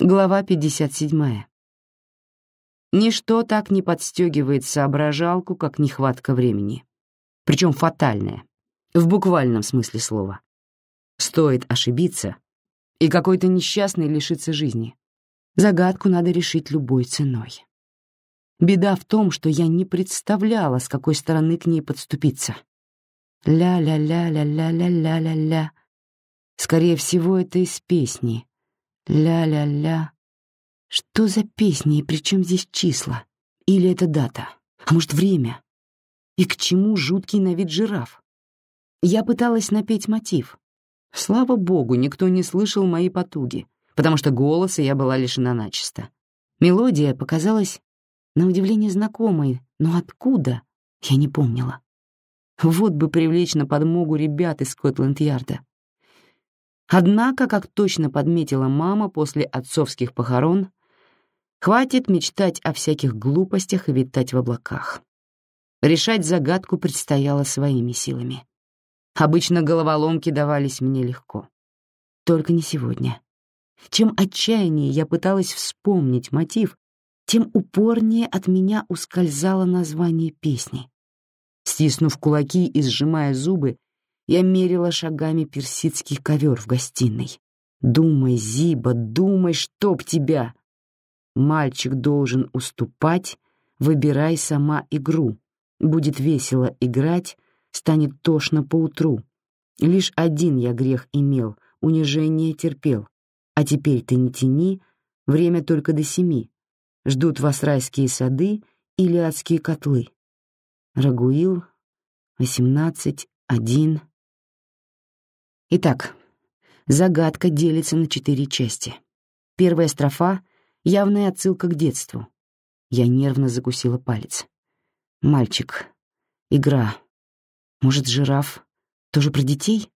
Глава 57. Ничто так не подстегивает соображалку, как нехватка времени. Причем фатальная, в буквальном смысле слова. Стоит ошибиться, и какой-то несчастный лишится жизни. Загадку надо решить любой ценой. Беда в том, что я не представляла, с какой стороны к ней подступиться. Ля-ля-ля-ля-ля-ля-ля-ля-ля. Скорее всего, это из песни — Ля-ля-ля. Что за песни и при чем здесь числа? Или это дата? А может, время? И к чему жуткий на вид жираф? Я пыталась напеть мотив. Слава богу, никто не слышал мои потуги, потому что голоса я была лишена начисто. Мелодия показалась на удивление знакомой, но откуда, я не помнила. Вот бы привлечь на подмогу ребят из Скотланд-Ярда. Однако, как точно подметила мама после отцовских похорон, хватит мечтать о всяких глупостях и витать в облаках. Решать загадку предстояло своими силами. Обычно головоломки давались мне легко. Только не сегодня. Чем отчаяннее я пыталась вспомнить мотив, тем упорнее от меня ускользало название песни. Стиснув кулаки и сжимая зубы, я мерила шагами персидский ковер в гостиной. «Думай, Зиба, думай, чтоб тебя!» Мальчик должен уступать, выбирай сама игру. Будет весело играть, станет тошно поутру. Лишь один я грех имел, унижение терпел. А теперь ты не тяни, время только до семи. Ждут вас райские сады или адские котлы. Рагуил, восемнадцать, один. Итак, загадка делится на четыре части. Первая строфа — явная отсылка к детству. Я нервно закусила палец. Мальчик. Игра. Может, жираф? Тоже про детей?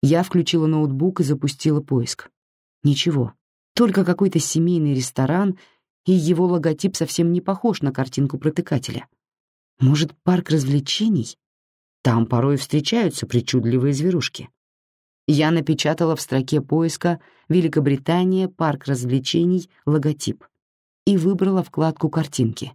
Я включила ноутбук и запустила поиск. Ничего. Только какой-то семейный ресторан, и его логотип совсем не похож на картинку протыкателя. Может, парк развлечений? Там порой встречаются причудливые зверушки. Я напечатала в строке поиска «Великобритания. Парк развлечений. Логотип» и выбрала вкладку «Картинки».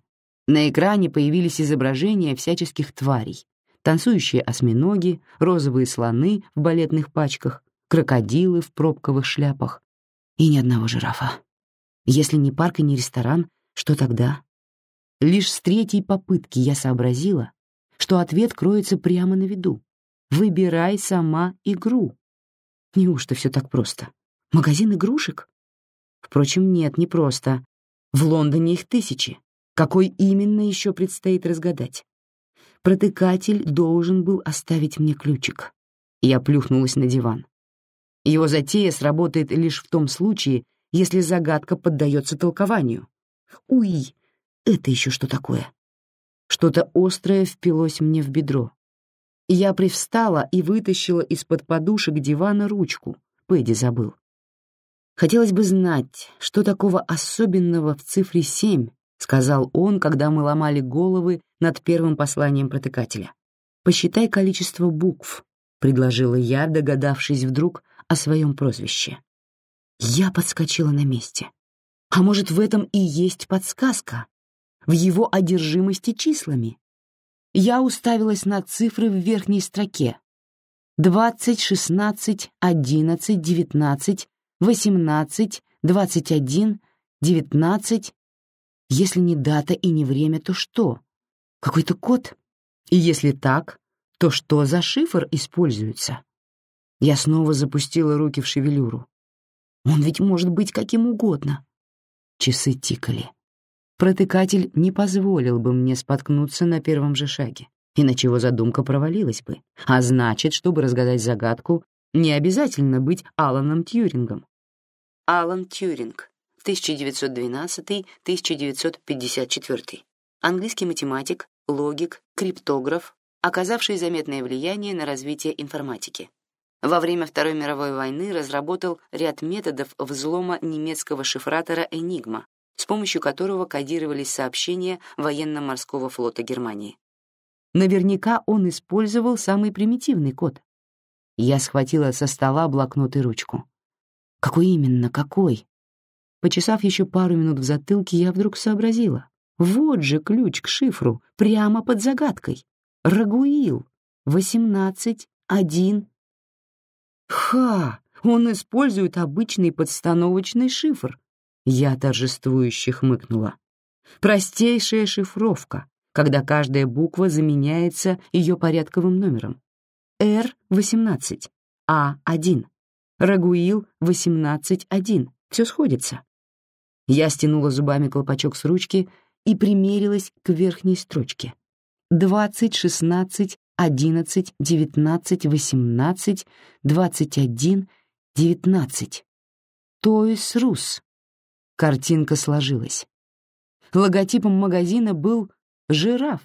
На экране появились изображения всяческих тварей. Танцующие осьминоги, розовые слоны в балетных пачках, крокодилы в пробковых шляпах и ни одного жирафа. Если не парк и не ресторан, что тогда? Лишь с третьей попытки я сообразила, что ответ кроется прямо на виду. Выбирай сама игру. Неужто все так просто? Магазин игрушек? Впрочем, нет, не просто. В Лондоне их тысячи. Какой именно еще предстоит разгадать? Протыкатель должен был оставить мне ключик. Я плюхнулась на диван. Его затея сработает лишь в том случае, если загадка поддается толкованию. Уй, это еще что такое? Что-то острое впилось мне в бедро. Я привстала и вытащила из-под подушек дивана ручку. Пэдди забыл. «Хотелось бы знать, что такого особенного в цифре семь», — сказал он, когда мы ломали головы над первым посланием протыкателя. «Посчитай количество букв», — предложила я, догадавшись вдруг о своем прозвище. Я подскочила на месте. А может, в этом и есть подсказка? В его одержимости числами? Я уставилась на цифры в верхней строке. 20, 16, 11, 19, 18, 21, 19. Если не дата и не время, то что? Какой-то код? И если так, то что за шифр используется? Я снова запустила руки в шевелюру. Он ведь может быть каким угодно. Часы тикали. Протыкатель не позволил бы мне споткнуться на первом же шаге, иначе его задумка провалилась бы. А значит, чтобы разгадать загадку, не обязательно быть Аланом Тьюрингом. Алан Тьюринг, 1912-1954. Английский математик, логик, криптограф, оказавший заметное влияние на развитие информатики. Во время Второй мировой войны разработал ряд методов взлома немецкого шифратора Enigma, с помощью которого кодировались сообщения военно-морского флота Германии. Наверняка он использовал самый примитивный код. Я схватила со стола блокнот и ручку. Какой именно, какой? Почесав еще пару минут в затылке, я вдруг сообразила. Вот же ключ к шифру, прямо под загадкой. Рагуил. Восемнадцать, один. Ха! Он использует обычный подстановочный шифр. Я торжествующе хмыкнула. Простейшая шифровка, когда каждая буква заменяется ее порядковым номером. Р-18, А-1, Рагуил 18-1. Все сходится. Я стянула зубами колпачок с ручки и примерилась к верхней строчке. 20, 16, 11, 19, 18, 21, 19. Тойс Рус. Картинка сложилась. Логотипом магазина был жираф.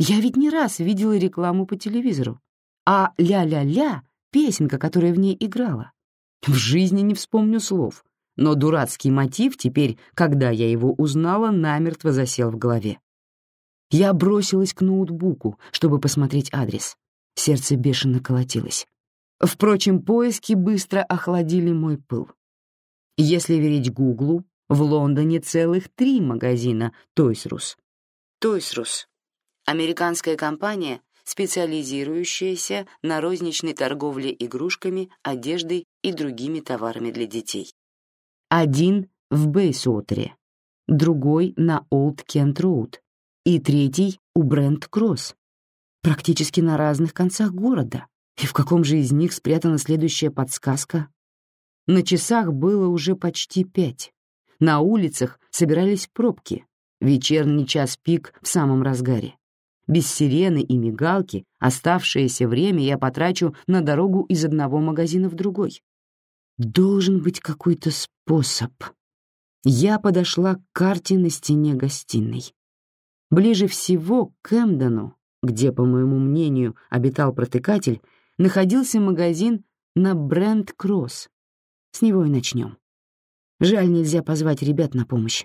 Я ведь не раз видела рекламу по телевизору. А «ля-ля-ля» — песенка, которая в ней играла. В жизни не вспомню слов, но дурацкий мотив теперь, когда я его узнала, намертво засел в голове. Я бросилась к ноутбуку, чтобы посмотреть адрес. Сердце бешено колотилось. Впрочем, поиски быстро охладили мой пыл. Если верить Гуглу, в Лондоне целых три магазина Тойсрус. Тойсрус — американская компания, специализирующаяся на розничной торговле игрушками, одеждой и другими товарами для детей. Один в Бейсуотере, другой на Олд Кент Роуд и третий у Брент Кросс, практически на разных концах города. И в каком же из них спрятана следующая подсказка? На часах было уже почти пять. На улицах собирались пробки. Вечерний час пик в самом разгаре. Без сирены и мигалки оставшееся время я потрачу на дорогу из одного магазина в другой. Должен быть какой-то способ. Я подошла к карте на стене гостиной. Ближе всего к Эмдону, где, по моему мнению, обитал протыкатель, находился магазин на Брент-Кросс. С него и начнем. Жаль, нельзя позвать ребят на помощь.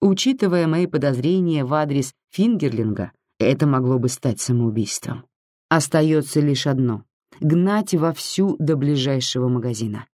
Учитывая мои подозрения в адрес Фингерлинга, это могло бы стать самоубийством. Остается лишь одно — гнать вовсю до ближайшего магазина.